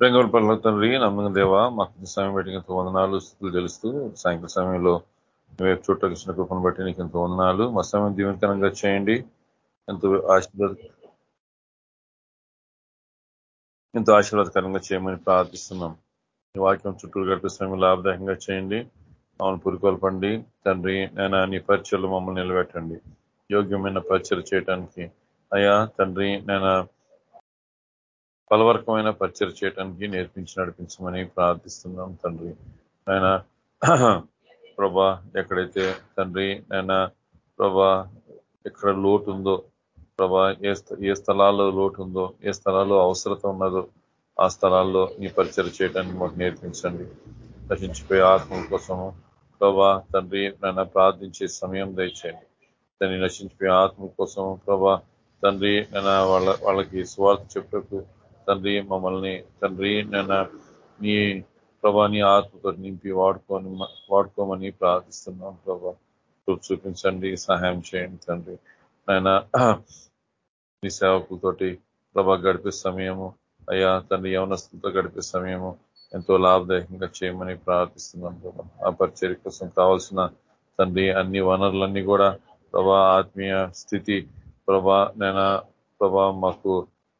ప్రేంగోల పనుల తండ్రి నమ్మకం దేవా మాకు సమయం బట్టి ఎంతో వందనాలు స్థితులు తెలుస్తూ సాయంకాల సమయంలో మేము చుట్టూ ఇచ్చిన కృపను బట్టి నీకు ఎంతో వందనాలు. మా సమయం దీవెనకరంగా చేయండి. ఎంతో ఆశీర్వాద ఎంతో ఆశీర్వాదకరంగా చేయమని ప్రార్థిస్తున్నాం. ఈ వాక్యం చుట్టూ గడిపే సమయం లాభదాయకంగా చేయండి. మమ్మల్ని పురికొల్పండి. తండ్రి నేను నీ పరిచయలు మమ్మల్ని నిలబెట్టండి. యోగ్యమైన పరిచయం చేయడానికి అయ్యా తండ్రి నేను ఫలవర్గమైన పరిచయం చేయడానికి నేర్పించి నడిపించమని ప్రార్థిస్తున్నాం తండ్రి. ఆయన ప్రభా ఎక్కడైతే తండ్రి ఆయన ప్రభా ఎక్కడ లోటు ఉందో ప్రభా ఏ ఏ స్థలాల్లో లోటు ఉందో ఏ స్థలాల్లో అవసరత ఉన్నదో ఆ స్థలాల్లో నీ పరిచయం చేయడానికి మాకు నేర్పించండి. నశించిపోయే ఆత్మల కోసము ప్రభా తండ్రి నన్ను ప్రార్థించే సమయం దయచేయండి. తండ్రి నశించిపోయే ఆత్మల కోసం ప్రభా తండ్రి నేను వాళ్ళ వాళ్ళకి స్వార్థ చెప్పకు తండ్రి మమ్మల్ని తండ్రి నేను నీ ప్రభా నీ ఆత్మతో నింపి వాడుకొని వాడుకోమని ప్రార్థిస్తున్నాం ప్రభా. చూపించండి సహాయం చేయండి తండ్రి. ఆయన నీ సేవకులతోటి ప్రభా గడిపే సమయము అయ్యా తండ్రి యవనస్తులతో గడిపే సమయము ఎంతో లాభదాయకంగా చేయమని ప్రార్థిస్తున్నాం ప్రభా. ఆ పరిచర్య కోసం కావాల్సిన తండ్రి అన్ని వనరులన్నీ కూడా ప్రభా ఆత్మీయ స్థితి ప్రభా నైనా ప్రభా మాకు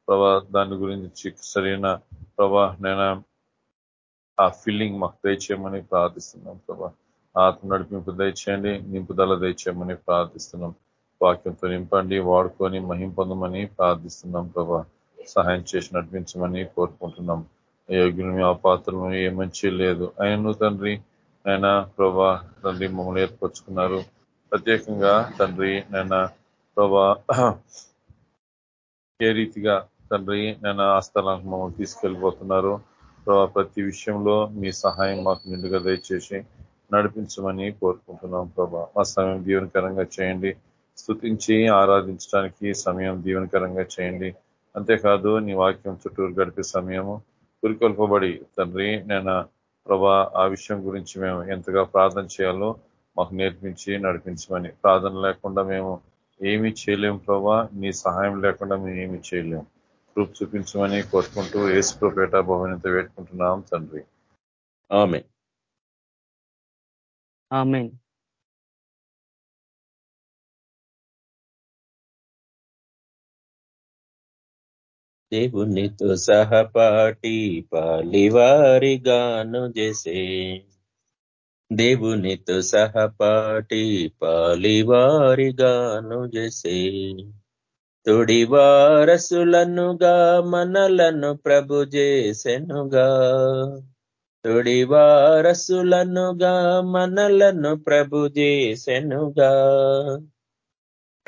ప్రభా దాని గురించి సరైన ప్రభా నేను ఆ ఫీలింగ్ మాకు దయచేయమని ప్రార్థిస్తున్నాం ప్రభా. ఆత్మ నడిపింపు దయచేయండి నింపుదల దయచేయమని ప్రార్థిస్తున్నాం. వాక్యంతో నింపండి వాడుకొని మహిం పొందమని ప్రార్థిస్తున్నాం ప్రభా. సహాయం చేసి నడిపించమని కోరుకుంటున్నాం. యోగ్యులు మీ అపాత్రలు ఏ మంచి లేదు. ఆయన తండ్రి ఆయన ప్రభా తండ్రి మమ్మల్ని ఏర్పరచుకున్నారు. ప్రత్యేకంగా తండ్రి నేను ప్రభా ఏ రీతిగా తండ్రి నేను ఆ స్థలానికి మమ్మల్ని తీసుకెళ్ళిపోతున్నారు. ప్రభా ప్రతి విషయంలో మీ సహాయం మాకు నిండుగా దయచేసి నడిపించమని కోరుకుంటున్నాం ప్రభా. మా సమయం దీవెనకరంగా చేయండి. స్థుతించి ఆరాధించడానికి సమయం దీవెనకరంగా చేయండి. అంతేకాదు నీ వాక్యం చుట్టూరు గడిపే సమయము పురికొల్పబడి తండ్రి నేను ప్రభా ఆ విషయం గురించి మేము ఎంతగా ప్రార్థన చేయాలో మాకు నేర్పించి నడిపించమని. ప్రార్థన లేకుండా మేము ఏమీ చేయలేము ప్రభా. నీ సహాయం లేకుండా మేము ఏమీ చేయలేము. రూపు చూపించమని కోరుకుంటూ ఏసు కృపేట భవనంత వేడుకుంటున్నాం తండ్రి. ఆమె దేవునితో సహపాటి పాలివారిగాను చేసే దేవునితో సహపాటి పాలివారిగాను చేసే తొడి వారసులనుగా మనలను ప్రభు చేసెనుగా. తొడి వారసులనుగా మనలను ప్రభు చేసెనుగా.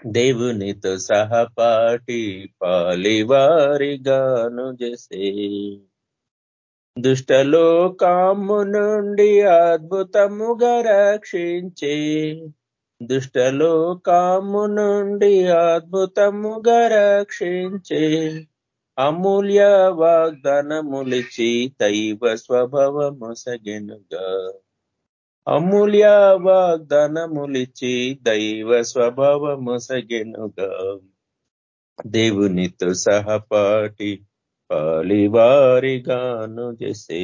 దేవునితో సహపాటి పాలివారిగాను చేసే. దుష్టలోకాము నుండి అద్భుతముగా రక్షించే. దుష్టలోకాము నుండి అద్భుతముగా రక్షించే అమూల్య వాగ్దానములిచి దైవ స్వభావము సగెనుగా అమూల్య వాగ్దానములిచి దైవ స్వభావము సగెనుగా దేవునితో సహపాటి పాలివారిగాను చేసే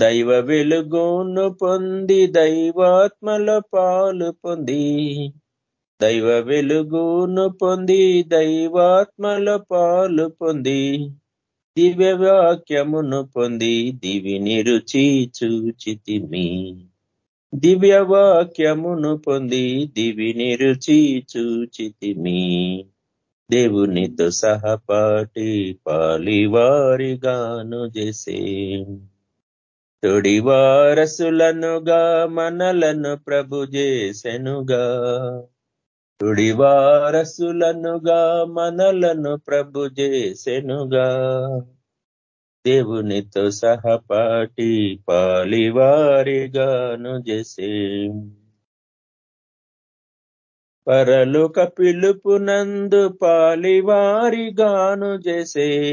దైవ వెలుగును పొంది దైవాత్మల పాలు పొంది. దైవ వెలుగును పొంది దైవాత్మల పాలు పొంది. దివ్య వాక్యమును పొంది దివిని రుచి చూచితిమి. దివ్య వాక్యమును పొంది దివిని రుచి చూచితిమి. దేవునితో సహపాటి పాలివారిగాను చేసే తొడి వారసులనుగా మనలను ప్రభు చేసెనుగా. తొడి వారసులనుగా మనలను ప్రభు చేసెనుగా. దేవునితో సహపాటి పాలివారిగాను చేసే. పరలోక పిలుపునందు పాలివారిగాను చేసే.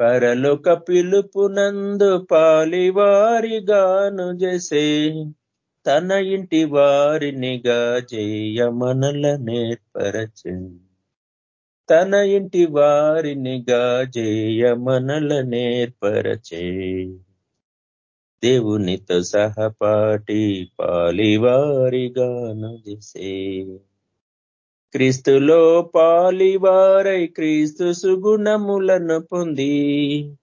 పరలోక పిలుపునందు పాలివారిగాను చేసే తన ఇంటి వారినిగా జయమనల నేర్పరచే. తన ఇంటి వారినిగా జయమనల నేర్పరచే. దేవునితో సహపాటి పాలివారిగాను చేసే క్రీస్తులో పాలివారై క్రీస్తు సుగుణములను పొంది.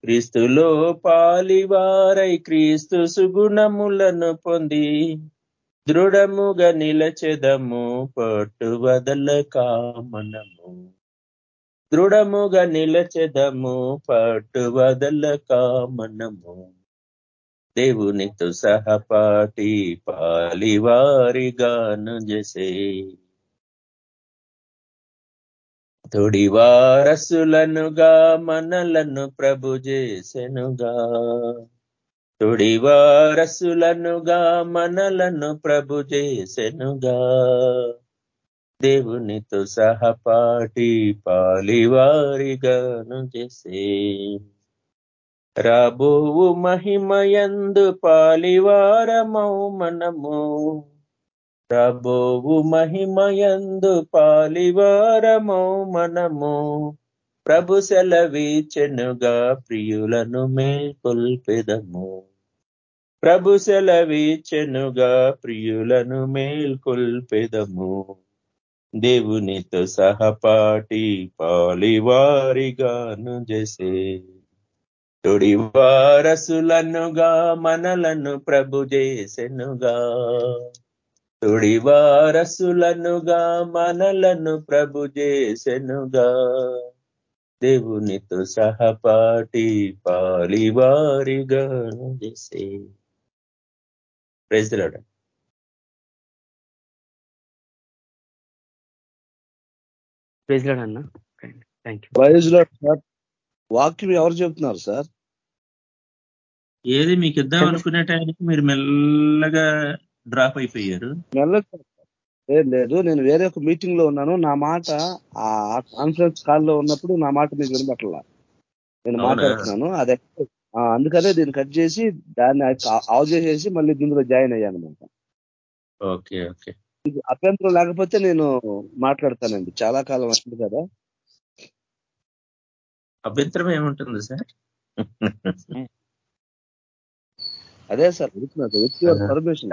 క్రీస్తులో పాలివారై క్రీస్తు సుగుణములను పొంది. దృఢముగా నిలచెదము పట్టువదల కామనము. దృఢముగా నిలచెదము పట్టువదల కామనము. దేవునితో సహపాటి పాలివారిగాను జసే తొడి వారసులనుగా మనలను ప్రభు చేసెనుగా. తొడి వారసులనుగా మనలను ప్రభు చేసెనుగా. దేవునితో సహపాటి పాలివారిగాను చేసే. రాబోవు మహిమయందు పాలివారమౌ మనము. ప్రభువు మహిమయందు పాలివారము మనము. ప్రభు సెలవీచెనుగా ప్రియులను మేల్కొల్పెదము. ప్రభు సెలవీచెనుగా ప్రియులను మేల్కొల్పెదము. దేవునితో సహపాటి పాలివారిగాను జసే. తొడి వారసులనుగా మనలను ప్రభు చేసెనుగా తొడి వారసులనుగా మనలను ప్రభు చేసెనుగా. దేవునితో సహపాటి పాలివారిగాను చేసే. ప్రెజలాడ అన్న. థ్యాంక్ యూ సార్ వాక్యం ఎవరు చెప్తున్నారు సార్ ఏది మీకు ఇద్దాం అనుకునే టైంకి మీరు మెల్లగా డ్రాప్ అయిపోయారు. లేదు లేదు నేను వేరే ఒక మీటింగ్లో ఉన్నాను. నా మాట ఆ కాన్ఫరెన్స్ కాల్లో ఉన్నప్పుడు నా మాట మీకు వినబట్ల నేను? మాట్లాడుతున్నాను. అదే అందుకనే దీన్ని కట్ చేసి దాన్ని ఆఫ్ చేసేసి మళ్ళీ దీనిలో జాయిన్ అయ్యాను అనమాట. Okay okay. అభ్యంతరం లేకపోతే నేను మాట్లాడతానండి. చాలా కాలం అయింది కదా. అభ్యంతరం ఏముంటుంది సార్? అదే సార్ అడుగుతున్నా పర్మిషన్.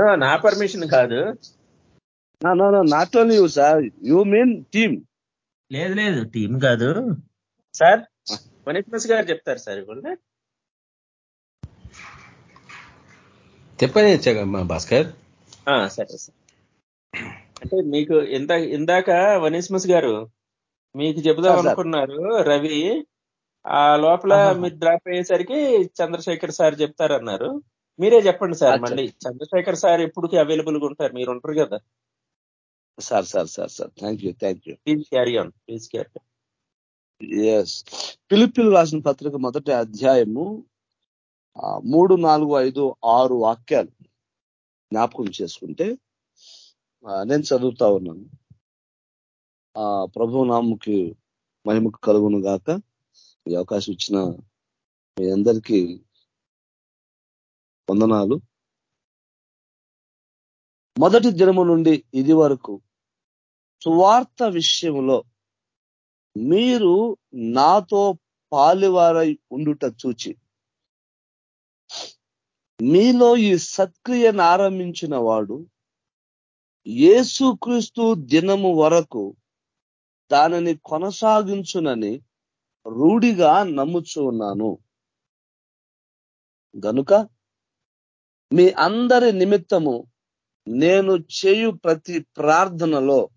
నా పర్మిషన్ కాదు. Not only you sir you mean team లేదు లేదు టీం కాదు. సార్ వనిత్మస్ గారు చెప్తారు సార్ ఇప్పుడు చెప్పని భాస్కర్. ఆ, సరే సార్ అంటే మీకు ఇందా ఇందాక వనిస్మస్ గారు మీకు చెబుదాం. అనుకున్నారు రవి. ఆ లోపల. మీరు డ్రాప్ అయ్యేసరికి చంద్రశేఖర్ సార్ చెప్తారన్నారు. మీరే చెప్పండి సార్. మళ్ళీ చంద్రశేఖర్ సార్ ఎప్పుడు అవైలబుల్గా ఉంటారు మీరు ఉంటారు కదా. Sir sir sir sir thank you thank you please carry on please carry yes పిలిపిలు రాసిన పత్రిక మొదటి అధ్యాయము ఆ, మూడు నాలుగు ఐదు ఆరు వాక్యాలు జ్ఞాపకం చేసుకుంటే నేను చదువుతా ఉన్నాను. ఆ ప్రభు నాముకి మహిమకు కలుగును గాక. ఈ అవకాశం ఇచ్చిన మీ అందరికీ వందనాలు. మొదటి దినము నుండి ఇది వరకు సువార్త విషయంలో మీరు నాతో పాలివారై ఉండుట చూచి మీలో ఈ సత్క్రియను ఆరంభించిన వాడు ఏసుక్రీస్తు దినము వరకు దానిని కొనసాగించునని రూఢిగా నమ్ముచూ ఉన్నాను. గనుక మీ అందరి నిమిత్తము నేను చేయు ప్రతి ప్రార్థనలో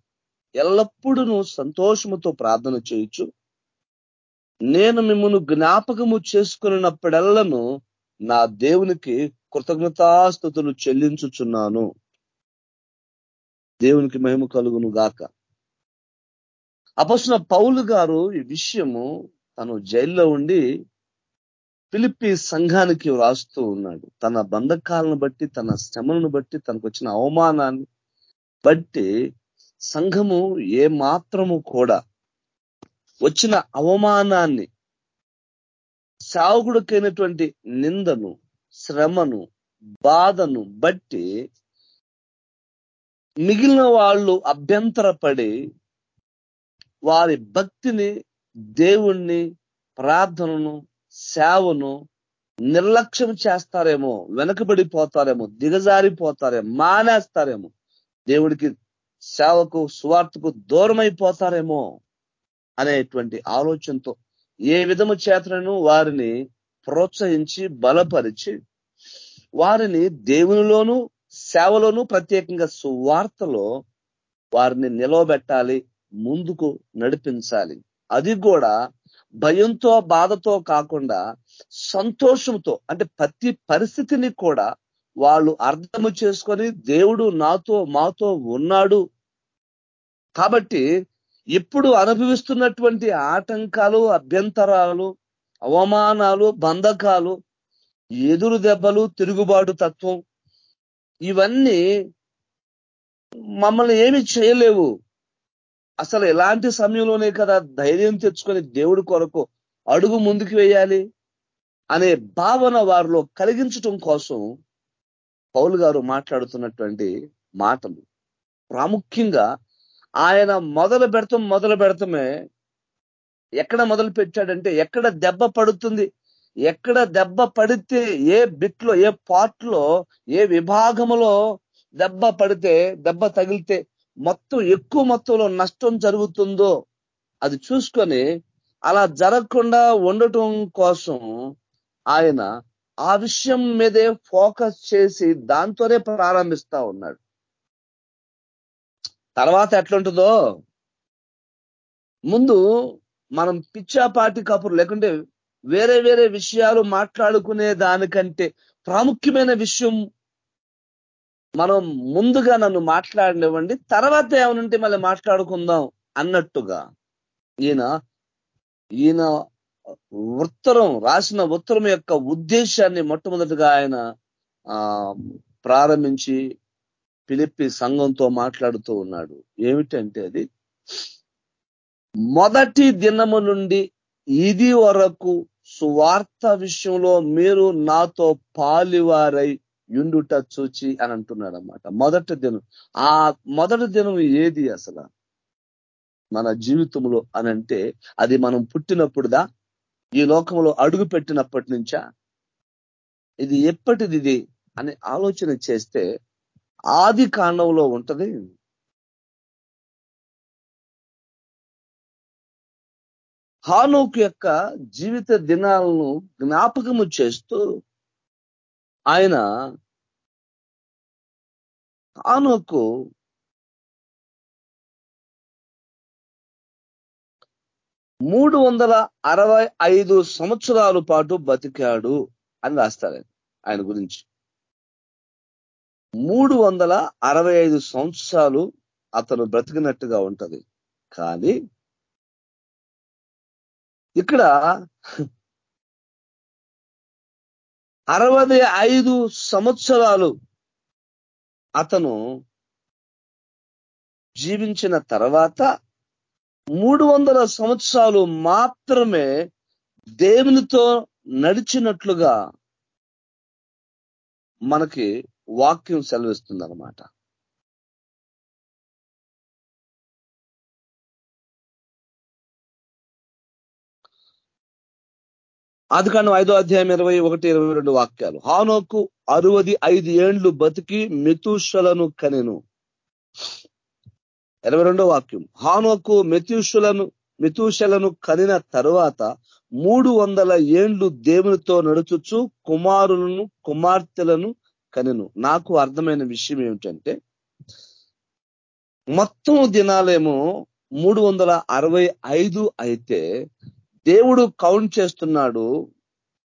ఎల్లప్పుడూ సంతోషముతో ప్రార్థన చేయొచ్చు నేను మిమ్మల్ని జ్ఞాపకము చేసుకున్నప్పుడెల్లను నా దేవునికి కృతజ్ఞతాస్థుతులు చెల్లించుచున్నాను. దేవునికి మహిమ కలుగును గాక. అపసిన పౌలు గారు ఈ విషయము తను జైల్లో ఉండి పిలిపి సంఘానికి వ్రాస్తూ ఉన్నాడు. తన బంధకాలను బట్టి తన శ్రమలను బట్టి తనకు వచ్చిన అవమానాన్ని బట్టి సంఘము ఏ మాత్రము కూడా వచ్చిన అవమానాన్ని సావుకుడికైనటువంటి నిందను శ్రమను బాధను బట్టి మిగిలిన వాళ్ళు అభ్యంతరపడి వారి భక్తిని దేవుణ్ణి ప్రార్థనను సేవను నిర్లక్ష్యం చేస్తారేమో వెనకబడిపోతారేమో దిగజారిపోతారేమో మానేస్తారేమో దేవుడికి సేవకు సువార్తకు దూరమైపోతారేమో అనేటువంటి ఆలోచనతో ఏ విధము చేతనను వారిని ప్రోత్సహించి బలపరిచి వారిని దేవునిలోను సేవలోను ప్రత్యేకంగా సువార్తలో వారిని నిలవబెట్టాలి ముందుకు నడిపించాలి. అది కూడా భయంతో బాధతో కాకుండా సంతోషంతో అంటే ప్రతి పరిస్థితిని కూడా వాళ్ళు అర్థము చేసుకొని దేవుడు నాతో మాతో ఉన్నాడు. కాబట్టి ఇప్పుడు అనుభవిస్తున్నటువంటి ఆటంకాలు అభ్యంతరాలు అవమానాలు బంధకాలు ఎదురు దెబ్బలు తిరుగుబాటు తత్వం ఇవన్నీ మమ్మల్ని ఏమి చేయలేవు. అసలు ఎలాంటి సమయంలోనే కదా ధైర్యం తెచ్చుకొని దేవుడి కొరకు అడుగు ముందుకు వేయాలి అనే భావన వారిలో కలిగించటం కోసం పౌలు గారు మాట్లాడుతున్నటువంటి మాటలు. ప్రాముఖ్యంగా ఆయన మొదలు పెడతాం మొదలు పెడతామే. ఎక్కడ మొదలు పెట్టాడంటే ఎక్కడ దెబ్బ పడుతుంది ఎక్కడ దెబ్బ పడితే ఏ బిట్లో ఏ పార్ట్లో ఏ విభాగంలో దెబ్బ పడితే దెబ్బ తగిలితే మొత్తం ఎక్కువ మొత్తంలో నష్టం జరుగుతుందో అది చూసుకొని అలా జరగకుండా ఉండటం కోసం ఆయన ఆ విషయం మీదే ఫోకస్ చేసి దాంతోనే ప్రారంభిస్తా ఉన్నాడు. తర్వాత ఎట్లుంటుందో? ముందు మనం పిచ్చాపాటి కబుర్లు లేకుంటే వేరే వేరే విషయాలు మాట్లాడుకునే దానికంటే ప్రాముఖ్యమైన విషయం మనం ముందుగా నన్ను మాట్లాడనివ్వండి తర్వాత ఏమనుంటే మళ్ళీ మాట్లాడుకుందాం అన్నట్టుగా. ఈయన ఈయన ఉత్తరం రాసిన ఉత్తరం యొక్క ఉద్దేశాన్ని మొట్టమొదటిగా ఆయన ఆ ప్రారంభించి పిలిపి సంఘంతో మాట్లాడుతూ ఉన్నాడు. ఏమిటంటే అది మొదటి దినము నుండి ఇది వరకు సువార్త విషయంలో మీరు నాతో పాలివారై యుండుట చూచి అని అంటున్నాడు అనమాట మొదటి దినం. ఆ మొదటి దినం ఏది అసలు? మన జీవితంలో అని అంటే అది మనం పుట్టినప్పుడుదా? ఈ లోకంలో అడుగు పెట్టినప్పటి నుంచా? ఇది ఎప్పటిది ఇది? అని ఆలోచన చేస్తే ఆది కాండంలో ఉంటది. హానోకు యొక్క జీవిత దినాలను జ్ఞాపకము చేస్తూ ఆయన హానోకు మూడు వందల అరవై ఐదు సంవత్సరాల పాటు బతికాడు అని రాస్తారు ఆయన గురించి. మూడు వందల అరవై ఐదు సంవత్సరాలు అతను బ్రతికినట్టుగా ఉంటది. కానీ ఇక్కడ అరవై ఐదు సంవత్సరాలు అతను జీవించిన తర్వాత మూడు వందల సంవత్సరాలు మాత్రమే దేవునితో నడిచినట్లుగా మనకి వాక్యం సెలవిస్తుంది అనమాట అది కాను ఐదో అధ్యాయం ఇరవై ఒకటి ఇరవై రెండు వాక్యాలు. హానోకు అరవది ఐదు ఏండ్లు బతికి మెతుషలను కనెను. ఇరవై రెండో వాక్యం. హానోకు మెతుషులను మెతుషలను కనిన తర్వాత మూడు వందల ఏండ్లు దేవునితో నడుచుచు కుమారులను కుమార్తెలను కనెను. నాకు అర్థమైన విషయం ఏమిటంటే మొత్తం దినాలేమో మూడు వందల అరవై ఐదు అయితే దేవుడు కౌంట్ చేస్తున్నాడు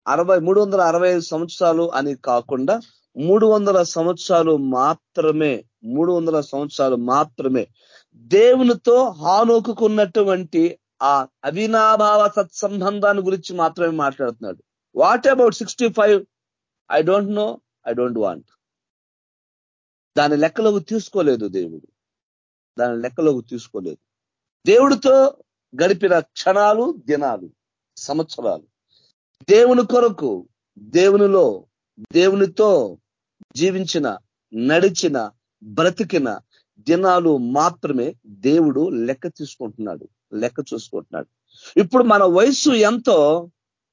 అరవై మూడు వందల అరవై ఐదు సంవత్సరాలు అని కాకుండా మూడు వందల సంవత్సరాలు మాత్రమే మూడు వందల సంవత్సరాలు మాత్రమే దేవునితో హానోకున్నటువంటి ఆ అవినాభావ సత్సంబంధాన్ని గురించి మాత్రమే మాట్లాడుతున్నాడు. What about sixty five I don't know I don't want దాని లెక్కలోకి తీసుకోలేదు దేవుడు. దాని లెక్కలోకి తీసుకోలేదు. దేవుడితో గడిపిన క్షణాలు దినాలు సంవత్సరాలు. దేవుని కొరకు దేవునిలో దేవునితో జీవించిన నడిచిన బ్రతికిన దినాలు మాత్రమే దేవుడు లెక్క తీసుకుంటున్నాడు లెక్క చూసుకుంటున్నాడు. ఇప్పుడు మన వయసు ఎంతో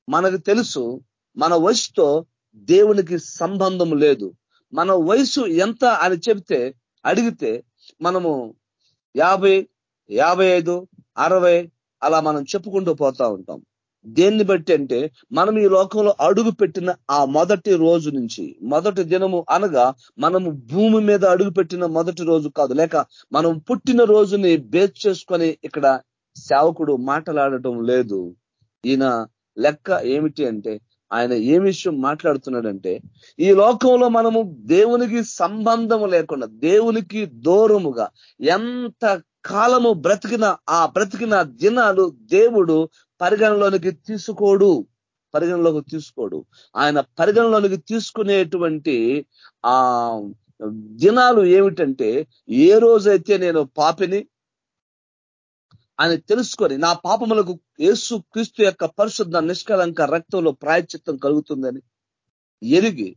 మనకు తెలుసు మన వయసుతో దేవునికి సంబంధం లేదు. మన వయసు ఎంత అని చెప్తే అడిగితే మనము యాభై యాభై ఐదు అరవై అలా మనం చెప్పుకుంటూ పోతా ఉంటాం. దేన్ని బట్టి అంటే మనం ఈ లోకంలో అడుగు పెట్టిన ఆ మొదటి రోజు నుంచి మొదటి దినము అనగా మనము భూమి మీద అడుగు పెట్టిన మొదటి రోజు కాదు. లేక మనం పుట్టిన రోజుని బేస్ చేసుకొని ఇక్కడ సేవకుడు మాట్లాడటం లేదు. ఈయన లెక్క ఏమిటి అంటే ఆయన ఏ విషయం మాట్లాడుతున్నాడంటే ఈ లోకంలో మనము దేవునికి సంబంధం లేకుండా దేవునికి దూరముగా ఎంత కాలము బ్రతికిన ఆ బ్రతికిన దినాలు దేవుడు పరిగణలోనికి తీసుకోడు. పరిగణలోకి తీసుకోడు. ఆయన పరిగణలోనికి తీసుకునేటువంటి ఆ దినాలు ఏమిటంటే ఏ రోజైతే నేను పాపిని ఆయన తెలుసుకొని నా పాపములకు యేసు క్రీస్తు యొక్క పరిశుద్ధ నిష్కలంక రక్తంలో ప్రాయచిత్తం కలుగుతుందని ఎరిగి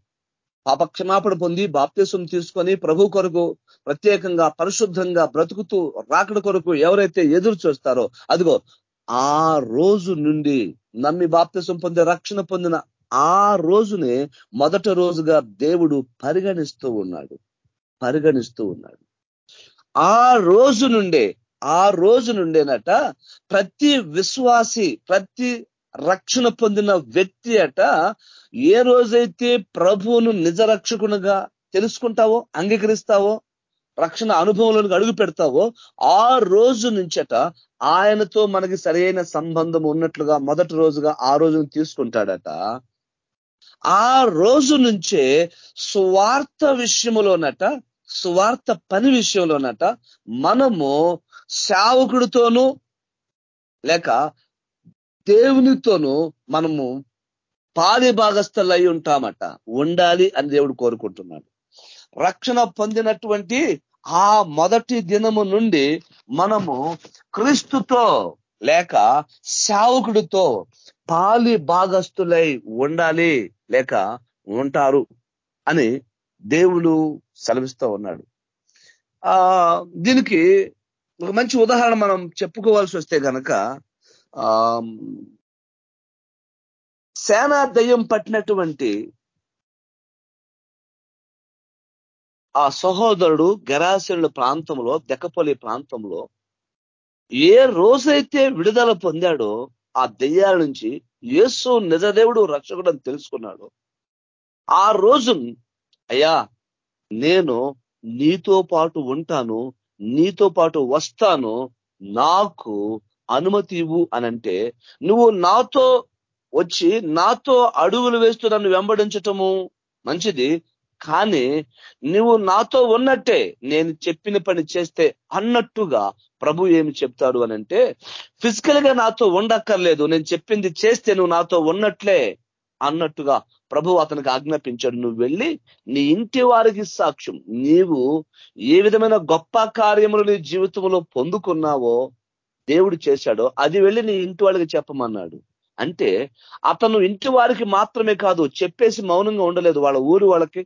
పాపక్షమాపణ పొంది బాప్తిసం తీసుకొని ప్రభు కొరకు ప్రత్యేకంగా పరిశుద్ధంగా బ్రతుకుతూ రాకడ కొరకు ఎవరైతే ఎదురు చూస్తారో అదిగో ఆ రోజు నుండి నమ్మి బాప్తీసం పొందే రక్షణ పొందిన ఆ రోజునే మొదటి రోజుగా దేవుడు పరిగణిస్తూ ఉన్నాడు. పరిగణిస్తూ ఉన్నాడు. ఆ రోజు నుండే ఆ రోజు నుండేనట ప్రతి విశ్వాసి ప్రతి రక్షణ పొందిన వ్యక్తి అట ఏ రోజైతే ప్రభువును నిజ రక్షకునిగా తెలుసుకుంటావో అంగీకరిస్తావో రక్షణ అనుభవంలోనికి అడుగు పెడతావో ఆ రోజు నుంచట ఆయనతో మనకి సరైన సంబంధం ఉన్నట్లుగా మొదటి రోజుగా ఆ రోజును తీసుకుంటాడట. ఆ రోజు నుంచే స్వార్థ విషయంలోనట స్వార్థ పని విషయంలోనట మనము సేవకుడితోనూ లేక దేవునితోనూ మనము పాలి భాగస్థలై ఉంటామట. ఉండాలి అని దేవుడు కోరుకుంటున్నాడు. రక్షణ పొందినటువంటి ఆ మొదటి దినము నుండి మనము క్రీస్తుతో లేక శావకుడితో పాలి భాగస్థులై ఉండాలి లేక ఉంటారు అని దేవుడు సెలవిస్తూ ఉన్నాడు. ఆ దీనికి ఒక మంచి ఉదాహరణ మనం చెప్పుకోవాల్సి వస్తే కనుక సేనా దయ్యం పట్టినటువంటి ఆ సహోదరుడు గరాశనుల ప్రాంతంలో దెక్కపల్లి ప్రాంతంలో ఏ రోజైతే విడుదల పొందాడో ఆ దెయ్యాల నుంచి యేసు నిజదేవుడు రక్షకుడు అని తెలుసుకున్నాడు ఆ రోజు అయ్యా నేను నీతో పాటు ఉంటాను నీతో పాటు వస్తాను నాకు అనుమతి ఇవ్వు అనంటే నువ్వు నాతో వచ్చి నాతో అడుగులు వేస్తూ నన్ను వెంబడించటము మంచిది. కానీ నువ్వు నాతో ఉన్నట్టే నేను చెప్పిన పని చేస్తే అన్నట్టుగా ప్రభు ఏమి చెప్తాడు అనంటే ఫిజికల్గా నాతో ఉండక్కర్లేదు నేను చెప్పింది చేస్తే నువ్వు నాతో ఉన్నట్లే అన్నట్టుగా ప్రభు అతనికి ఆజ్ఞాపించాడు. నువ్వు వెళ్ళి నీ ఇంటి వారికి సాక్ష్యం. నీవు ఏ విధమైన గొప్ప కార్యములు నీ జీవితంలో పొందుకున్నావో దేవుడు చేశాడో అది వెళ్ళి నీ ఇంటి వాళ్ళకి చెప్పమన్నాడు. అంటే అతను ఇంటి వారికి మాత్రమే కాదు చెప్పేసి మౌనంగా ఉండలేదు. వాళ్ళ ఊరు వాళ్ళకి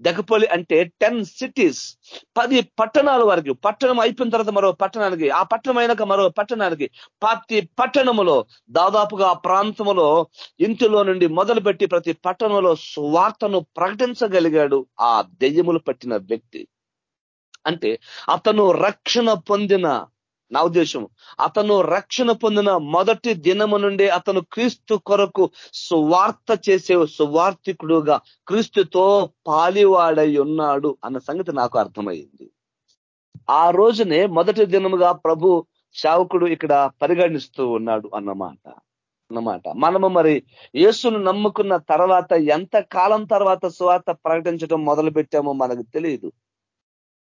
దగపల్లి అంటే టెన్ సిటీస్ పది పట్టణాల వరకు. పట్టణం అయిపోయిన తర్వాత మరో పట్టణానికి ఆ పట్టణం అయినాక మరో పట్టణానికి. ప్రతి పట్టణములో దాదాపుగా ఆ ప్రాంతంలో ఇంటిలో నుండి మొదలుపెట్టి ప్రతి పట్టణంలో స్వార్థను ప్రకటించగలిగాడు ఆ దెయ్యములు పట్టిన వ్యక్తి. అంటే అతను రక్షణ పొందిన నా ఉద్దేశం అతను రక్షణ పొందిన మొదటి దినము నుండి అతను క్రీస్తు కొరకు సువార్త చేసే సువార్థికుడుగా క్రీస్తుతో పాలివాడై ఉన్నాడు అన్న సంగతి నాకు అర్థమైంది. ఆ రోజునే మొదటి దినముగా ప్రభు శావకుడు ఇక్కడ పరిగణిస్తూ ఉన్నాడు అన్నమాట. అన్నమాట. మనము మరి యేసును నమ్ముకున్న తర్వాత ఎంత కాలం తర్వాత సువార్త ప్రకటించడం మొదలు పెట్టామో మనకు తెలియదు.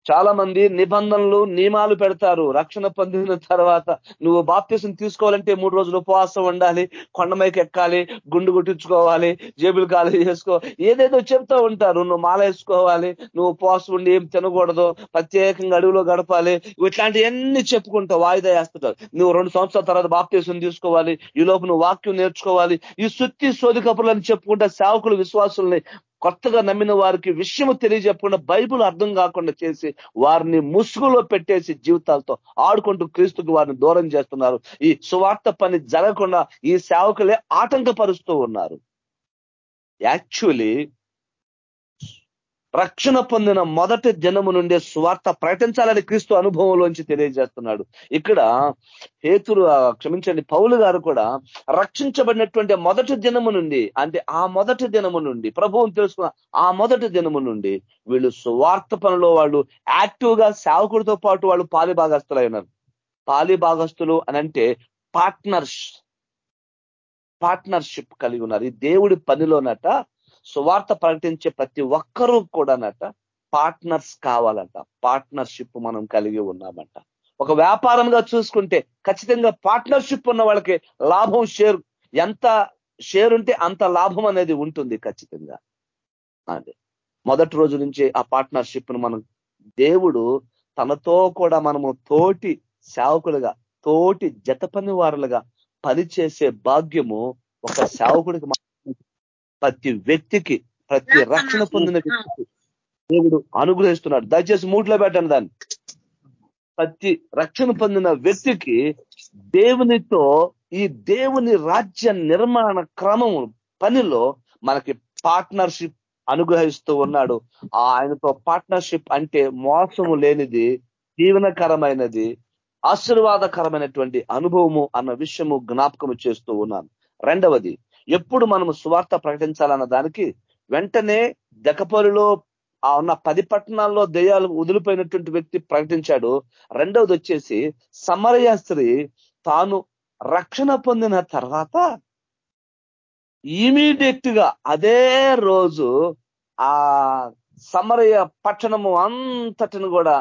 చాలా మంది నిబంధనలు నియమాలు పెడతారు. రక్షణ పొందిన తర్వాత నువ్వు బాప్తీసం తీసుకోవాలంటే మూడు రోజులు ఉపవాసం ఉండాలి కొండమైకి ఎక్కాలి గుండు కొట్టించుకోవాలి జేబులు ఖాళీ చేసుకో ఏదేదో చెప్తా ఉంటారు. నువ్వు మాల వేసుకోవాలి నువ్వు ఉపవాసం ఉండి ఏం తినకూడదు ప్రత్యేకంగా అడవిలో గడపాలి ఇట్లాంటివన్నీ చెప్పుకుంటావు వాయిదా వేస్తుంటారు నువ్వు రెండు సంవత్సరాల తర్వాత బాప్తీసం తీసుకోవాలి ఈ లోపు నువ్వు వాక్యం నేర్చుకోవాలి. ఈ సుత్తి సోది కపులని చెప్పుకుంటా సేవకులు విశ్వాసుల్ని కొత్తగా నమ్మిన వారికి విషయము తెలియజెప్పకుండా బైబుల్ అర్థం కాకుండా చేసి వారిని ముసుగులో పెట్టేసి జీవితాలతో ఆడుకుంటూ క్రీస్తుకు వారిని దూరం చేస్తున్నారు. ఈ సువార్త పని జరగకుండా ఈ సేవకులే ఆటంకపరుస్తూ ఉన్నారు. యాక్చువల్లీ రక్షణ పొందిన మొదటి జనము నుండే స్వార్థ ప్రకటించాలని క్రీస్తు అనుభవంలోంచి తెలియజేస్తున్నాడు. ఇక్కడ హేతులు క్షమించండి పౌలు గారు కూడా రక్షించబడినటువంటి మొదటి దినము నుండి అంటే ఆ మొదటి దినము నుండి ప్రభువుని తెలుసుకున్న ఆ మొదటి దినము నుండి వీళ్ళు స్వార్థ పనిలో వాళ్ళు యాక్టివ్గా సేవకుడితో పాటు వాళ్ళు పాలిభాగస్తులై అయినారు పాలిభాగస్తులు అని అంటే పార్ట్నర్స్ పార్ట్నర్షిప్ కలిగి ఉన్నారు. ఈ దేవుడి పనిలోనట సువార్త ప్రకటించే ప్రతి ఒక్కరూ కూడానట పార్ట్నర్స్ కావాలంట. పార్ట్నర్షిప్ మనం కలిగి ఉన్నామంట. ఒక వ్యాపారంగా చూసుకుంటే ఖచ్చితంగా పార్ట్నర్షిప్ ఉన్న వాళ్ళకి లాభం షేర్ ఎంత షేర్ ఉంటే అంత లాభం అనేది ఉంటుంది ఖచ్చితంగా. అదే. మొదటి రోజు నుంచి ఆ పార్ట్నర్షిప్ను మనం దేవుడు తనతో కూడా మనము తోటి సేవకులుగా తోటి జత పని వారులుగా పనిచేసే భాగ్యము ఒక సేవకుడికి మనం ప్రతి వ్యక్తికి ప్రతి రక్షణ పొందిన వ్యక్తికి దేవుడు అనుగ్రహిస్తున్నాడు. దయచేసి మూట్లో పెట్టండి దాన్ని. ప్రతి రక్షణ పొందిన వ్యక్తికి దేవునితో ఈ దేవుని రాజ్య నిర్మాణ క్రమము పనిలో మనకి పార్ట్నర్షిప్ అనుగ్రహిస్తూ ఉన్నాడు. ఆయనతో పార్ట్నర్షిప్ అంటే మోసము లేనిది దీవెనకరమైనది ఆశీర్వాదకరమైనటువంటి అనుభవము అన్న విషయము జ్ఞాపకము చేస్తూ ఉన్నాను. రెండవది ఎప్పుడు మనము సువార్త ప్రకటించాలన్న దానికి వెంటనే దకపరిలో ఆ ఉన్న పది పట్టణాల్లో దెయ్యాలు వదిలిపోయినటువంటి వ్యక్తి ప్రకటించాడు. రెండవది వచ్చేసి సమరయ స్త్రీ తాను రక్షణ పొందిన తర్వాత ఇమీడియట్గా అదే రోజు ఆ సమరయ పట్టణము అంతటిని కూడా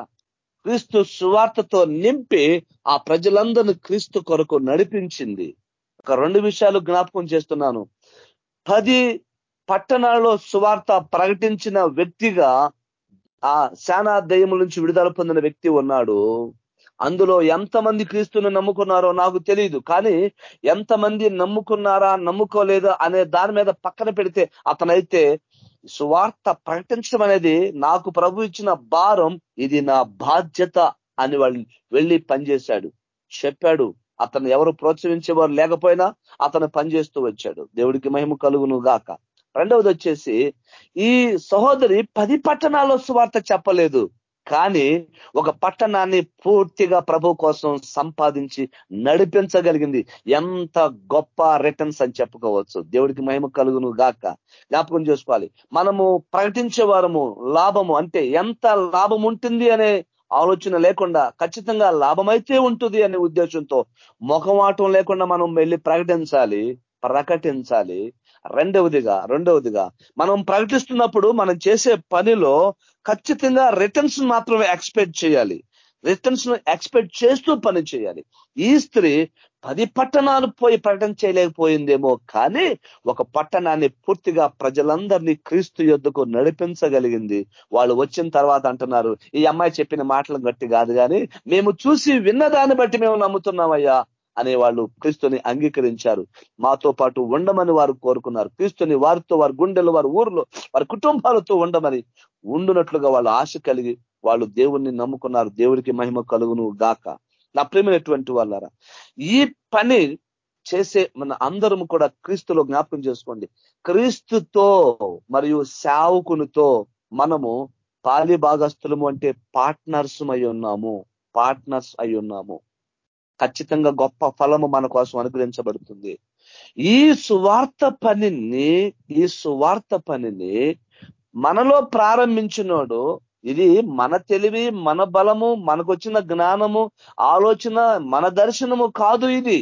క్రీస్తు సువార్తతో నింపి ఆ ప్రజలందరిని క్రీస్తు కొరకు నడిపించింది. ఒక రెండు విషయాలు జ్ఞాపకం చేస్తున్నాను. పది పట్టణాల్లో సువార్త ప్రకటించిన వ్యక్తిగా ఆ శానా దయ్యముల నుంచి విడుదల పొందిన వ్యక్తి ఉన్నాడు. అందులో ఎంతమంది క్రీస్తుని నమ్ముకున్నారో నాకు తెలియదు. కానీ ఎంతమంది నమ్ముకున్నారా నమ్ముకోలేదా అనే దాని మీద పక్కన పెడితే అతనైతే సువార్త ప్రకటించడం అనేది నాకు ప్రభు ఇచ్చిన భారం ఇది నా బాధ్యత అని వాళ్ళు వెళ్ళి పనిచేశాడు. చెప్పాడు. అతను ఎవరు ప్రోత్సహించేవారు లేకపోయినా అతను పనిచేస్తూ వచ్చాడు. దేవుడికి మహిమ కలుగును గాక. రెండవది వచ్చేసి ఈ సహోదరి పది పట్టణాల్లో సువార్త చెప్పలేదు. కానీ ఒక పట్టణాన్ని పూర్తిగా ప్రభు కోసం సంపాదించి నడిపించగలిగింది. ఎంత గొప్ప రిటర్న్స్ అని చెప్పుకోవచ్చు. దేవుడికి మహిమ కలుగును గాక. జ్ఞాపకం చేసుకోవాలి. మనము ప్రకటించే వారము లాభము అంటే ఎంత లాభం ఉంటుంది అనే ఆలోచన లేకుండా ఖచ్చితంగా లాభమైతే ఉంటుంది అనే ఉద్దేశంతో ముఖమాటం లేకుండా మనం వెళ్ళి ప్రకటించాలి ప్రకటించాలి. రెండవదిగా రెండవదిగా మనం ప్రకటిస్తున్నప్పుడు మనం చేసే పనిలో ఖచ్చితంగా రిటర్న్స్ మాత్రమే ఎక్స్పెక్ట్ చేయాలి. రిటర్న్స్ను ఎక్స్పెక్ట్ చేస్తూ పని చేయాలి. ఈ స్త్రీ పది పట్టణాలు పోయి ప్రకటన చేయలేకపోయిందేమో కానీ ఒక పట్టణాన్ని పూర్తిగా ప్రజలందరినీ క్రీస్తు యుద్ధకు నడిపించగలిగింది. వాళ్ళు వచ్చిన తర్వాత అంటున్నారు ఈ అమ్మాయి చెప్పిన మాటలు గట్టి కాదు కానీ మేము చూసి విన్నదాన్ని బట్టి మేము నమ్ముతున్నామయ్యా అనే వాళ్ళు క్రీస్తుని అంగీకరించారు. మాతో పాటు ఉండమని వారు కోరుకున్నారు. క్రీస్తుని వారితో వారి గుండెలు వారి ఊర్లో వారి కుటుంబాలతో ఉండమని ఉండునట్లుగా వాళ్ళు ఆశ కలిగి వాళ్ళు దేవుణ్ణి నమ్ముకున్నారు. దేవుడికి మహిమ కలుగును గాక. నా ప్రేమైనటువంటి వాళ్ళారా? ఈ పని చేసే మన అందరం కూడా క్రీస్తులో జ్ఞాపకం చేసుకోండి. క్రీస్తుతో మరియు శావుకునితో మనము పాలి భాగస్థులము అంటే పార్ట్నర్స్ అయి ఉన్నాము. పార్ట్నర్స్ అయి ఉన్నాము. ఖచ్చితంగా గొప్ప ఫలము మన కోసం అనుగ్రహించబడుతుంది. ఈ సువార్త పనిని ఈ సువార్త పనిని మనలో ప్రారంభించినోడు ఇది మన తెలివి మన బలము మనకొచ్చిన జ్ఞానము ఆలోచన మన దర్శనము కాదు ఇది.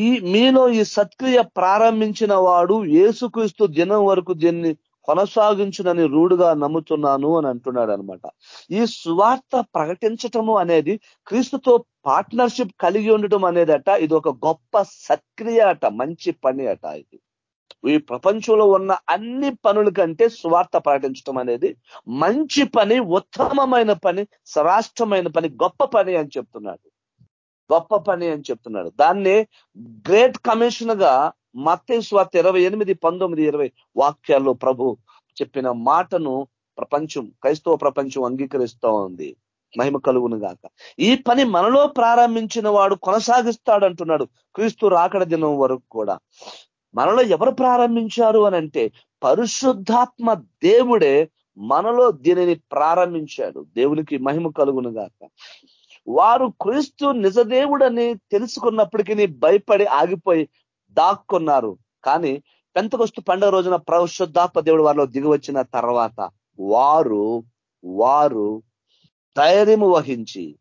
ఈ మీలో ఈ సత్క్రియ ప్రారంభించిన వాడు ఏసుక్రీస్తు దినం వరకు దీన్ని కొనసాగించునని రూఢుగా నమ్ముతున్నాను అని అంటున్నాడు అనమాట ఈ సువార్త ప్రకటించటము అనేది క్రీస్తుతో పార్ట్నర్షిప్ కలిగి ఉండటం అనేదట ఇది ఒక గొప్ప సక్రియ అట మంచి పని అట ఇది. ఈ ప్రపంచంలో ఉన్న అన్ని పనుల కంటే స్వార్థ ప్రకటించడం అనేది మంచి పని ఉత్తమమైన పని శ్రాష్టమైన పని గొప్ప పని అని చెప్తున్నాడు. గొప్ప పని అని చెప్తున్నాడు. దాన్ని గ్రేట్ కమిషన్గా మత్తే స్వార్థ ఇరవై ఎనిమిది పంతొమ్మిది ఇరవై వాక్యాల్లో ప్రభు చెప్పిన మాటను ప్రపంచం క్రైస్తవ ప్రపంచం అంగీకరిస్తూ ఉంది. మహిమ కలుగును గాక. ఈ పని మనలో ప్రారంభించిన వాడు కొనసాగిస్తాడు అంటున్నాడు క్రీస్తు రాకడ దినం వరకు కూడా. మనలో ఎవరు ప్రారంభించారు అని అంటే పరిశుద్ధాత్మ దేవుడే మనలో దీనిని ప్రారంభించాడు. దేవునికి మహిమ కలుగును గాక. వారు క్రీస్తు నిజదేవుడని తెలుసుకున్నప్పటికీ భయపడి ఆగిపోయి దాక్కున్నారు. కానీ పెంతకొస్తు పండుగ రోజున పరిశుద్ధాత్మ దేవుడు వారిలో దిగివచ్చిన తర్వాత వారు వారు ధైర్యము వహించి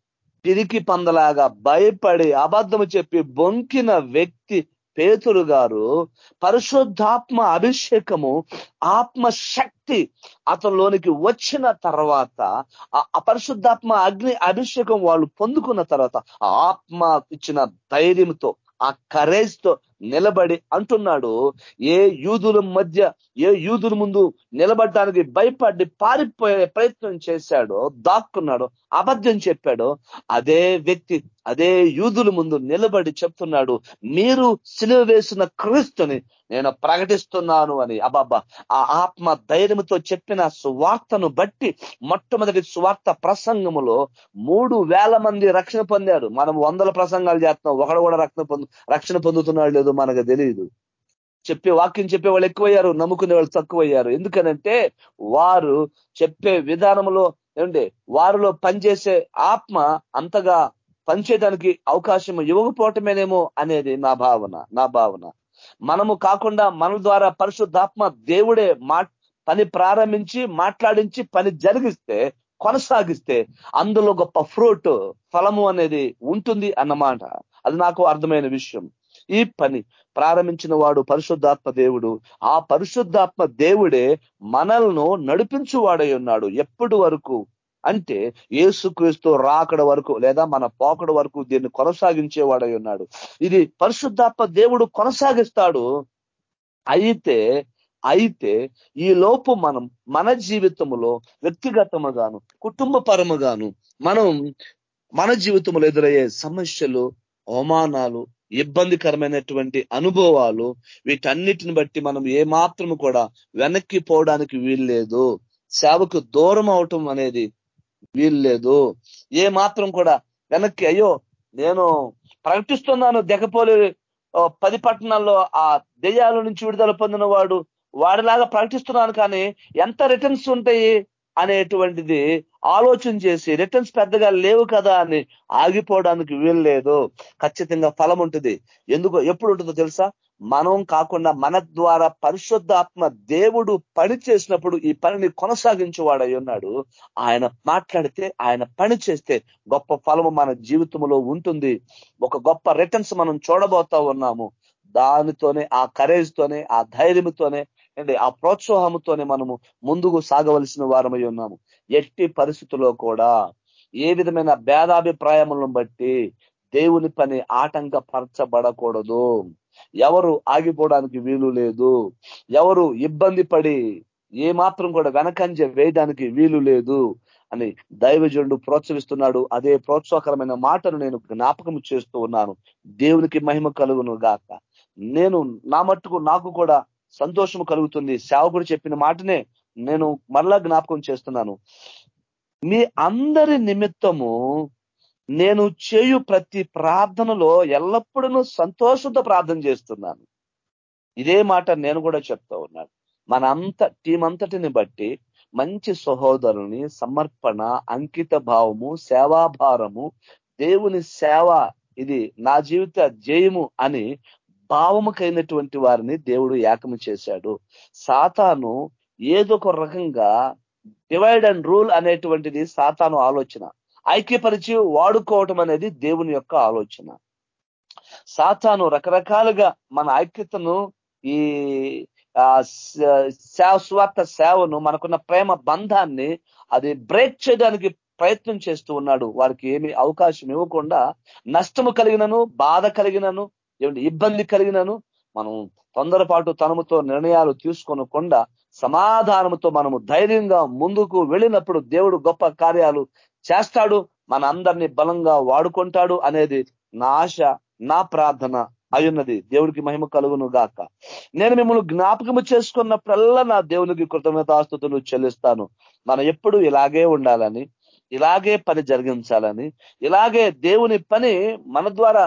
పిరికి పందలాగా భయపడి అబద్ధము చెప్పి బొంకిన వ్యక్తి పేతురు గారు పరిశుద్ధాత్మ అభిషేకము ఆత్మ శక్తి అతనిలోనికి వచ్చిన తర్వాత ఆ అపరిశుద్ధాత్మ అగ్ని అభిషేకం వాళ్ళు పొందుకున్న తర్వాత ఆత్మ ఇచ్చిన ధైర్యంతో ఆ కరేజ్తో నిలబడి అంటున్నాడు ఏ యూదుల మధ్య ఏ యూదుల ముందు నిలబడటానికి భయపడి పారిపోయే ప్రయత్నం చేశాడో దాక్కున్నాడో అబద్ధం చెప్పాడో అదే వ్యక్తి అదే యూదుల ముందు నిలబడి చెప్తున్నాడు మీరు సిలువ వేసిన క్రీస్తుని నేను ప్రకటిస్తున్నాను అని. అబాబా ఆ ఆత్మ ధైర్యంతో చెప్పిన సువార్తను బట్టి మొట్టమొదటి సువార్త ప్రసంగములో మూడు వేల మంది రక్షణ పొందారు. మనం వందల ప్రసంగాలు చేస్తున్నాం ఒకడు కూడా రక్షణ పొందు రక్షణ పొందుతున్నాడు లేదో మనకు తెలియదు చెప్పే వాక్యం చెప్పే వాళ్ళు ఎక్కువయ్యారు నమ్ముకునే వాళ్ళు తక్కువయ్యారు. ఎందుకనంటే వారు చెప్పే విధానంలో ఏమండి? వారిలో పనిచేసే ఆత్మ అంతగా పనిచేయడానికి అవకాశం ఇవ్వకపోవటమేనేమో అనేది నా భావన నా భావన. మనము కాకుండా మన ద్వారా పరిశుద్ధాత్మ దేవుడే మా పని ప్రారంభించి మాట్లాడించి పని జరిగిస్తే కొనసాగిస్తే అందులో గొప్ప ఫ్రూట్ ఫలము అనేది ఉంటుంది అన్నమాట. అది నాకు అర్థమైన విషయం. ఈ పని ప్రారంభించిన వాడు పరిశుద్ధాత్మ దేవుడు. ఆ పరిశుద్ధాత్మ దేవుడే మనల్ని నడిపించువాడై ఉన్నాడు. ఎప్పటి వరకు? అంటే ఏసుక్రీస్తు రాకడ వరకు లేదా మన పోకడ వరకు దీన్ని కొనసాగించేవాడై ఉన్నాడు. ఇది పరిశుద్ధాత్మ దేవుడు కొనసాగిస్తాడు. అయితే అయితే ఈ లోపు మనం మన జీవితంలో వ్యక్తిగతముగాను కుటుంబ పరముగాను మనం మన జీవితంలో ఎదురయ్యే సమస్యలు అవమానాలు ఇబ్బందికరమైనటువంటి అనుభవాలు వీటన్నిటిని బట్టి మనం ఏమాత్రము కూడా వెనక్కి పోవడానికి వీల్లేదు. సేవకు దూరం అవటం అనేది వీల్లేదు. ఏ మాత్రం కూడా వెనక్కి అయ్యో నేను ప్రకటిస్తున్నాను దెగపోలే పది పట్టణాల్లో ఆ దెయ్యాల నుంచి విడుదల పొందిన వాడు వాడిలాగా ప్రకటిస్తున్నాను కానీ ఎంత రిటర్న్స్ ఉంటాయి అనేటువంటిది ఆలోచన చేసి రిటర్న్స్ పెద్దగా లేవు కదా అని ఆగిపోవడానికి వీల్లేదు. ఖచ్చితంగా ఫలం ఉంటుంది. ఎందుకు ఎప్పుడు ఉంటుందో తెలుసా? మనం కాకుండా మన ద్వారా పరిశుద్ధాత్మ దేవుడు పని చేసినప్పుడు ఈ పనిని కొనసాగించేవాడై ఉన్నాడు. ఆయన మాట్లాడితే ఆయన పని చేస్తే గొప్ప ఫలము మన జీవితంలో ఉంటుంది. ఒక గొప్ప రిటర్న్స్ మనం చూడబోతా ఉన్నాము. దానితోనే ఆ కరేజ్ తోనే ఆ ధైర్యంతోనే అండి ఆ ప్రోత్సాహంతోనే మనము ముందుకు సాగవలసిన వారమై ఉన్నాము. ఎట్టి పరిస్థితుల్లో కూడా ఏ విధమైన భేదాభిప్రాయములను బట్టి దేవుని పని ఆటంకపరచబడకూడదు ఎవరు ఆగిపోవడానికి వీలు లేదు. ఎవరు ఇబ్బంది పడి ఏ మాత్రం కూడా వెనకంజ వేయడానికి వీలు లేదు అని దైవజనుడు ప్రోత్సహిస్తున్నాడు. అదే ప్రోత్సాహకరమైన మాటను నేను జ్ఞాపకం చేస్తూ ఉన్నాను. దేవునికి మహిమ కలుగును గాక. నేను నా మట్టుకు నాకు కూడా సంతోషము కలుగుతుంది. సేవకుడు చెప్పిన మాటనే నేను మరలా జ్ఞాపకం చేస్తున్నాను. మీ అందరి నిమిత్తము నేను చేయు ప్రతి ప్రార్థనలో ఎల్లప్పుడూ సంతోషంతో ప్రార్థన చేస్తున్నాను. ఇదే మాట నేను కూడా చెప్తా ఉన్నాను. మన అంత టీం అంతటిని బట్టి మంచి సహోదరుని సమర్పణ అంకిత భావము సేవాభారము దేవుని సేవ ఇది నా జీవిత జయము అని భావముకైనటువంటి వారిని దేవుడు ఏకము చేశాడు. సాతాను ఏదో ఒక రకంగా డివైడ్ అండ్ రూల్ అనేటువంటిది సాతాను ఆలోచన. ఐక్యపరిచి వాడుకోవటం అనేది దేవుని యొక్క ఆలోచన. సాతాను రకరకాలుగా మన ఐక్యతను ఈ స్వార్థ సేవను మనకున్న ప్రేమ బంధాన్ని అది బ్రేక్ చేయడానికి ప్రయత్నం చేస్తూ ఉన్నాడు. వారికి ఏమి అవకాశం ఇవ్వకుండా నష్టము కలిగినను బాధ కలిగినను ఏమిటి ఇబ్బంది కలిగినను మనం తొందరపాటు తనముతో నిర్ణయాలు తీసుకొనకుండా సమాధానముతో మనము ధైర్యంగా ముందుకు వెళ్ళినప్పుడు దేవుడు గొప్ప కార్యాలు చేస్తాడు మన అందరినీ బలంగా వాడుకుంటాడు అనేది నా ఆశ నా ప్రార్థన అయ్యున్నది. దేవుడికి మహిమ కలుగును గాక. నేను మిమ్మల్ని జ్ఞాపకము చేసుకున్నప్పుడల్లా నా దేవునికి కృతజ్ఞతాస్తుతులు చెల్లిస్తాను. మనం ఎప్పుడు ఇలాగే ఉండాలని ఇలాగే పని జరిగించాలని ఇలాగే దేవుని పని మన ద్వారా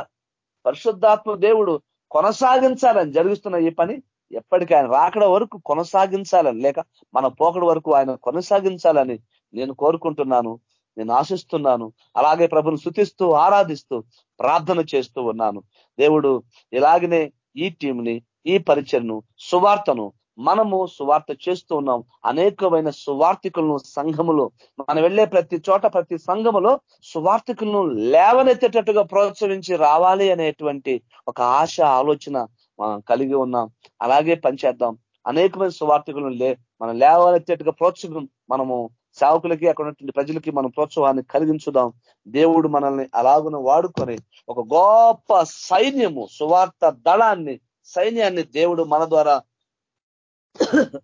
పరిశుద్ధాత్మ దేవుడు కొనసాగించాలని జరుగుతున్న ఈ పని ఎప్పటికీ ఆయన రాకడ వరకు కొనసాగించాలని లేక మన పోకడ వరకు ఆయన కొనసాగించాలని నేను కోరుకుంటున్నాను నేను ఆశిస్తున్నాను. అలాగే ప్రభుని శుతిస్తూ ఆరాధిస్తూ ప్రార్థన చేస్తూ ఉన్నాను. దేవుడు ఇలాగనే ఈ టీంని ఈ పరిచయను సువార్తను మనము సువార్త చేస్తూ ఉన్నాం. అనేకమైన సువార్థికులను సంఘములో మనం వెళ్ళే ప్రతి చోట ప్రతి సంఘములో సువార్థికులను లేవనెత్తేటట్టుగా ప్రోత్సహించి రావాలి అనేటువంటి ఒక ఆశ ఆలోచన మనం కలిగి ఉన్నాం. అలాగే పనిచేద్దాం అనేకమైన సువార్థికులను లే మనం లేవనెత్తేట్టుగా ప్రోత్సాహం మనము సేవకులకి అక్కడ ఉన్నటువంటి ప్రజలకి మనం ప్రోత్సాహాన్ని కలిగించుదాం. దేవుడు మనల్ని అలాగున వాడుకొని ఒక గొప్ప సైన్యము సువార్త దళాన్ని సైన్యాన్ని దేవుడు మన ద్వారా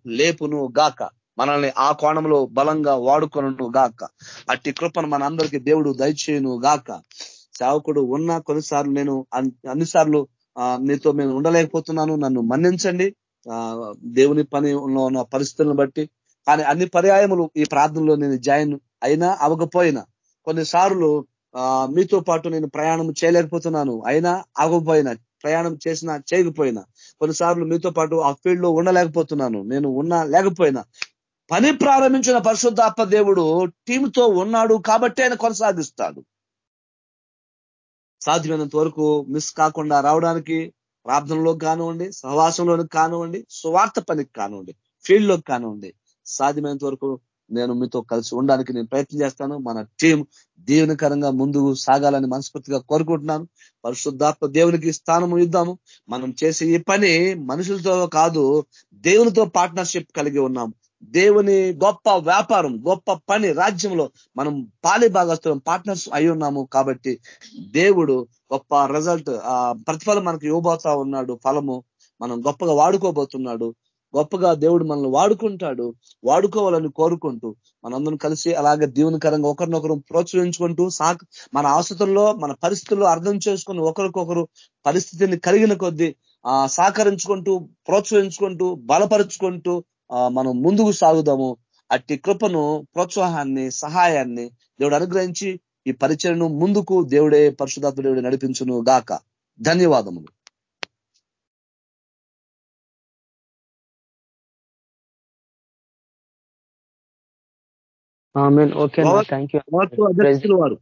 లేపును గాక. మనల్ని ఆ కోణంలో బలంగా వాడుకొను గాక. అట్టి కృపను మన అందరికీ దేవుడు దయచేయను గాక. సేవకుడు ఉన్న కొన్నిసార్లు నేను అన్నిసార్లు నీతో నేను ఉండలేకపోతున్నాను. నన్ను మన్నించండి. దేవుని పని ఉన్న పరిస్థితులను బట్టి. కానీ అన్ని పర్యాయములు ఈ ప్రార్థనలో నేను జాయిన్ అయినా అవ్వకపోయినా కొన్నిసార్లు మీతో పాటు నేను ప్రయాణం చేయలేకపోతున్నాను. అయినా అవ్వకపోయినా ప్రయాణం చేసినా చేయకపోయినా కొన్నిసార్లు మీతో పాటు ఆ ఫీల్డ్లో ఉండలేకపోతున్నాను. నేను ఉన్నా లేకపోయినా. పని ప్రారంభించిన పరిశుద్ధాత్మ దేవుడు టీంతో ఉన్నాడు కాబట్టి ఆయన కొనసాగిస్తాడు. సాధ్యమైనంత వరకు మిస్ కాకుండా రావడానికి ప్రార్థనలోకి కానివ్వండి సహవాసంలోకి కానివ్వండి సువార్త పనికి కానివ్వండి ఫీల్డ్లోకి కానివ్వండి సాధ్యమైనంత వరకు నేను మీతో కలిసి ఉండడానికి నేను ప్రయత్నం చేస్తాను. మన టీం దీవెనకరంగా ముందుకు సాగాలని మనస్ఫూర్తిగా కోరుకుంటున్నాను. పరిశుద్ధాత్మ దేవునికి స్థానం ఇద్దాము. మనం చేసే ఈ పని మనుషులతో కాదు దేవునితో పార్ట్నర్షిప్ కలిగి ఉన్నాం దేవుని గొప్ప వ్యాపారం గొప్ప పని రాజ్యంలో మనం పాలి భాగస్తులం పార్ట్నర్స్ అయి ఉన్నాము కాబట్టి దేవుడు గొప్ప రిజల్ట్ ఆ ప్రతిఫలం మనకు ఇవ్వబోతా ఉన్నాడు. ఫలము మనం గొప్పగా వాడుకోబోతున్నాడు. గొప్పగా దేవుడు మనల్ని వాడుకుంటాడు వాడుకోవాలని కోరుకుంటూ మనందరం కలిసి అలాగే దీవునికరంగా ఒకరినొకరు ప్రోత్సహించుకుంటూ సాక్ మన అవసరంలో మన పరిస్థితుల్లో అర్థం చేసుకుని ఒకరికొకరు పరిస్థితిని కలిగిన కొద్దీ సహకరించుకుంటూ ప్రోత్సహించుకుంటూ బలపరుచుకుంటూ మనం ముందుకు సాగుదాము. అట్టి కృపను ప్రోత్సాహాన్ని సహాయాన్ని దేవుడు అనుగ్రహించి ఈ పరిచయను ముందుకు దేవుడే పరిశుధాత్మ దేవుడు నడిపించును గాక ధన్యవాదములు. వారు